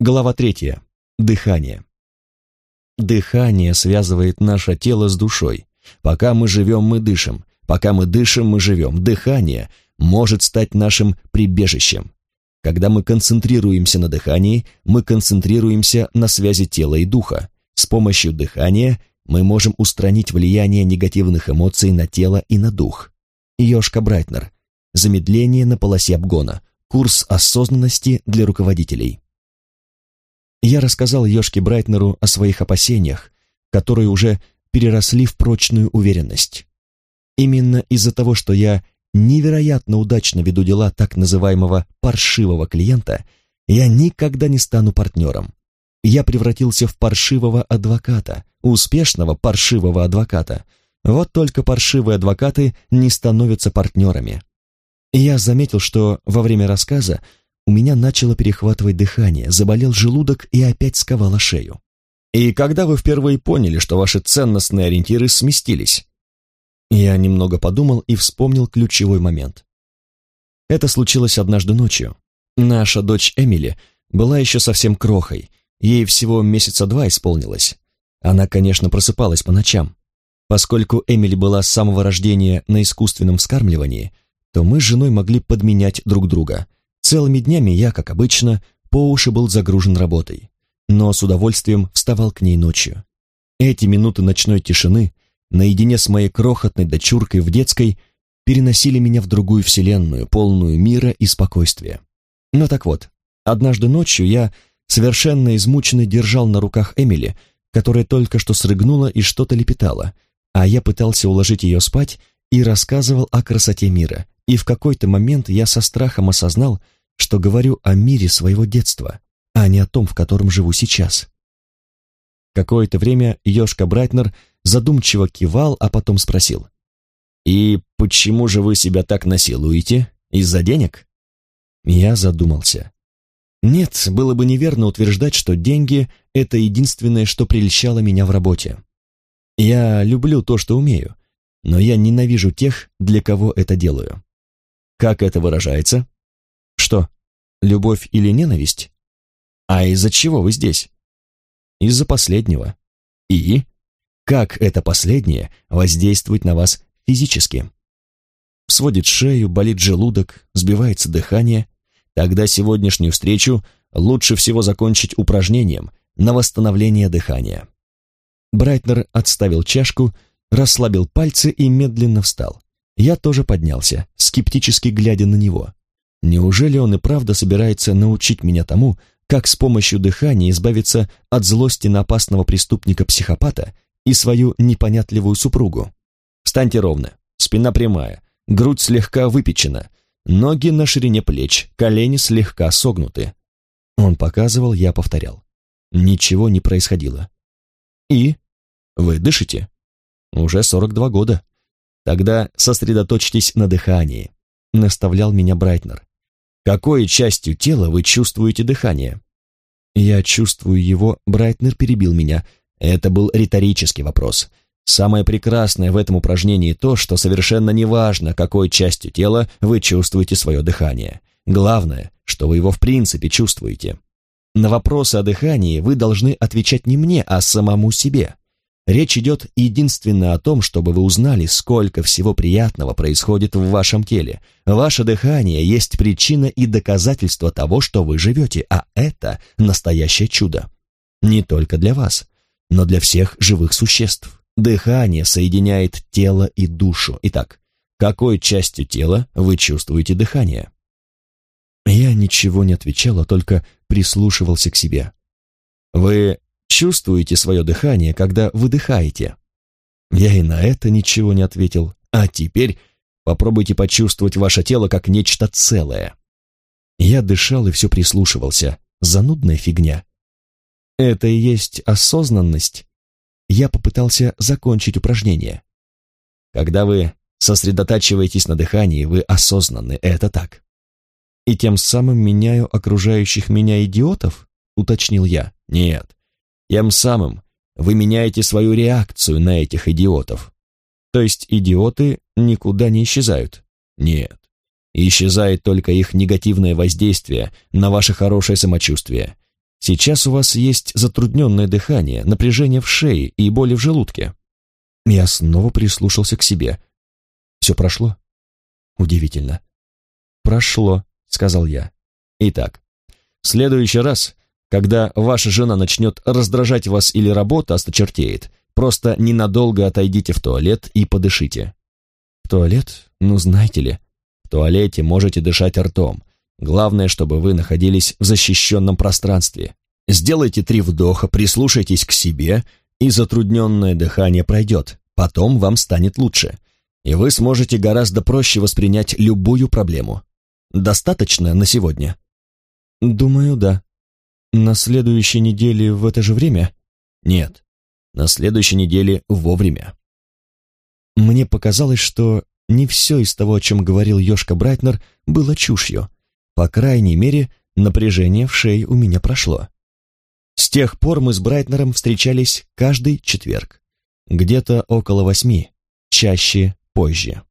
Глава третья. Дыхание. Дыхание связывает наше тело с душой. Пока мы живем, мы дышим. Пока мы дышим, мы живем. Дыхание может стать нашим прибежищем. Когда мы концентрируемся на дыхании, мы концентрируемся на связи тела и духа. С помощью дыхания мы можем устранить влияние негативных эмоций на тело и на дух. Йошка Брайтнер. Замедление на полосе обгона. Курс осознанности для руководителей. Я рассказал Йошке Брайтнеру о своих опасениях, которые уже переросли в прочную уверенность. Именно из-за того, что я невероятно удачно веду дела так называемого «паршивого клиента», я никогда не стану партнером. Я превратился в паршивого адвоката, успешного паршивого адвоката. Вот только паршивые адвокаты не становятся партнерами. Я заметил, что во время рассказа у меня начало перехватывать дыхание, заболел желудок и опять сковало шею. И когда вы впервые поняли, что ваши ценностные ориентиры сместились? Я немного подумал и вспомнил ключевой момент. Это случилось однажды ночью. Наша дочь Эмили была еще совсем крохой, ей всего месяца два исполнилось. Она, конечно, просыпалась по ночам. Поскольку Эмили была с самого рождения на искусственном вскармливании, то мы с женой могли подменять друг друга, Целыми днями я, как обычно, по уши был загружен работой, но с удовольствием вставал к ней ночью. Эти минуты ночной тишины, наедине с моей крохотной дочуркой в детской, переносили меня в другую вселенную, полную мира и спокойствия. Ну так вот, однажды ночью я, совершенно измученный, держал на руках Эмили, которая только что срыгнула и что-то лепетала, а я пытался уложить ее спать и рассказывал о красоте мира, и в какой-то момент я со страхом осознал, что говорю о мире своего детства, а не о том, в котором живу сейчас. Какое-то время Ёшка Брайтнер задумчиво кивал, а потом спросил. «И почему же вы себя так насилуете? Из-за денег?» Я задумался. Нет, было бы неверно утверждать, что деньги — это единственное, что прельщало меня в работе. Я люблю то, что умею, но я ненавижу тех, для кого это делаю. Как это выражается? Что, любовь или ненависть? А из-за чего вы здесь? Из-за последнего. И? Как это последнее воздействует на вас физически? Сводит шею, болит желудок, сбивается дыхание. Тогда сегодняшнюю встречу лучше всего закончить упражнением на восстановление дыхания. Брайтнер отставил чашку, расслабил пальцы и медленно встал. Я тоже поднялся, скептически глядя на него. Неужели он и правда собирается научить меня тому, как с помощью дыхания избавиться от злости на опасного преступника-психопата и свою непонятливую супругу? Встаньте ровно, спина прямая, грудь слегка выпечена, ноги на ширине плеч, колени слегка согнуты. Он показывал, я повторял. Ничего не происходило. И? Вы дышите? Уже 42 года. Тогда сосредоточьтесь на дыхании, наставлял меня Брайтнер. Какой частью тела вы чувствуете дыхание? Я чувствую его, Брайтнер перебил меня. Это был риторический вопрос. Самое прекрасное в этом упражнении то, что совершенно неважно, какой частью тела вы чувствуете свое дыхание. Главное, что вы его в принципе чувствуете. На вопросы о дыхании вы должны отвечать не мне, а самому себе. Речь идет единственно о том, чтобы вы узнали, сколько всего приятного происходит в вашем теле. Ваше дыхание есть причина и доказательство того, что вы живете, а это настоящее чудо. Не только для вас, но для всех живых существ. Дыхание соединяет тело и душу. Итак, какой частью тела вы чувствуете дыхание? Я ничего не отвечал, а только прислушивался к себе. Вы чувствуете свое дыхание, когда выдыхаете? Я и на это ничего не ответил. А теперь попробуйте почувствовать ваше тело как нечто целое. Я дышал и все прислушивался. Занудная фигня. Это и есть осознанность. Я попытался закончить упражнение. Когда вы сосредотачиваетесь на дыхании, вы осознанны, это так. И тем самым меняю окружающих меня идиотов, уточнил я. Нет, тем самым вы меняете свою реакцию на этих идиотов. То есть идиоты никуда не исчезают? Нет. Исчезает только их негативное воздействие на ваше хорошее самочувствие. Сейчас у вас есть затрудненное дыхание, напряжение в шее и боли в желудке. Я снова прислушался к себе. Все прошло? Удивительно. Прошло, сказал я. Итак, в следующий раз, когда ваша жена начнет раздражать вас или работа осточертеет, просто ненадолго отойдите в туалет и подышите. В туалет? Ну, знаете ли, в туалете можете дышать ртом. Главное, чтобы вы находились в защищенном пространстве. Сделайте три вдоха, прислушайтесь к себе, и затрудненное дыхание пройдет. Потом вам станет лучше, и вы сможете гораздо проще воспринять любую проблему. Достаточно на сегодня? Думаю, да. На следующей неделе в это же время? Нет, на следующей неделе вовремя. Мне показалось, что не все из того, о чем говорил Йошка Брайтнер, было чушью. По крайней мере, напряжение в шее у меня прошло. С тех пор мы с Брайтнером встречались каждый четверг. Где-то около восьми, чаще позже.